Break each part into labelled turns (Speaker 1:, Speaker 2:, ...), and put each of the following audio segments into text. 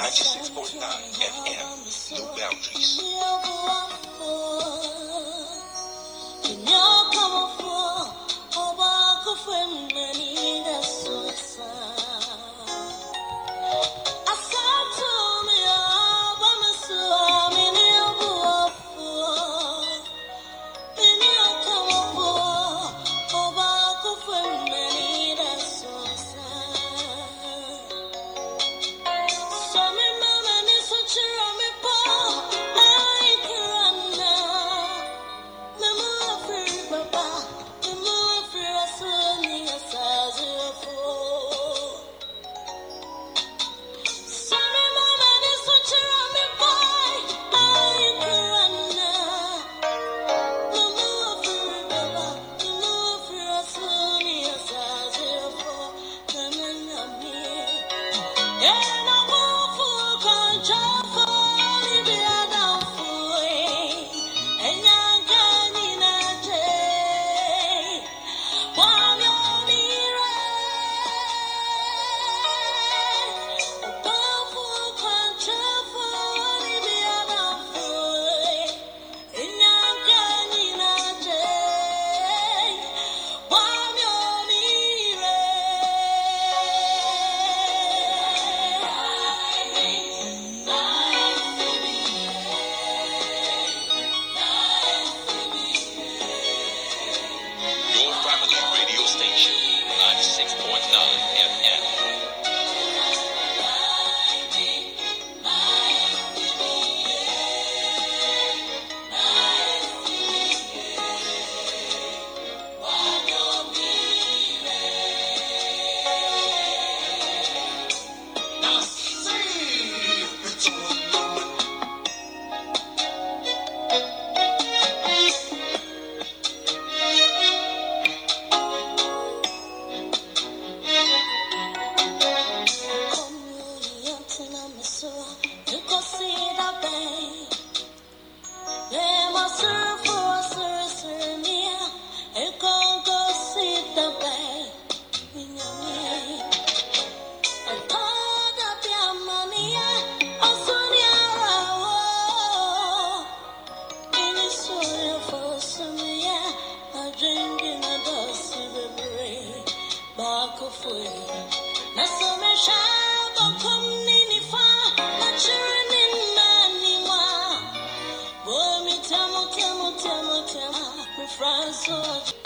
Speaker 1: 96.9 FM. No boundaries.
Speaker 2: control.
Speaker 1: Ago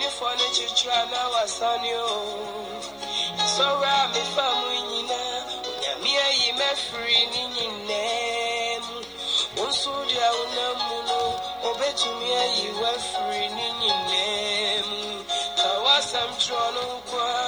Speaker 3: kyerkyerɛ na wasane o sọ̀rọ̀ a mefa mu nyinaa onyame ayi mɛfiri ne nyinaa mu wo nso de a wonam mu no. Wobɛtumi ayi wafiri ne nyinaa mu ka wasɛm kyerɛ no nko ara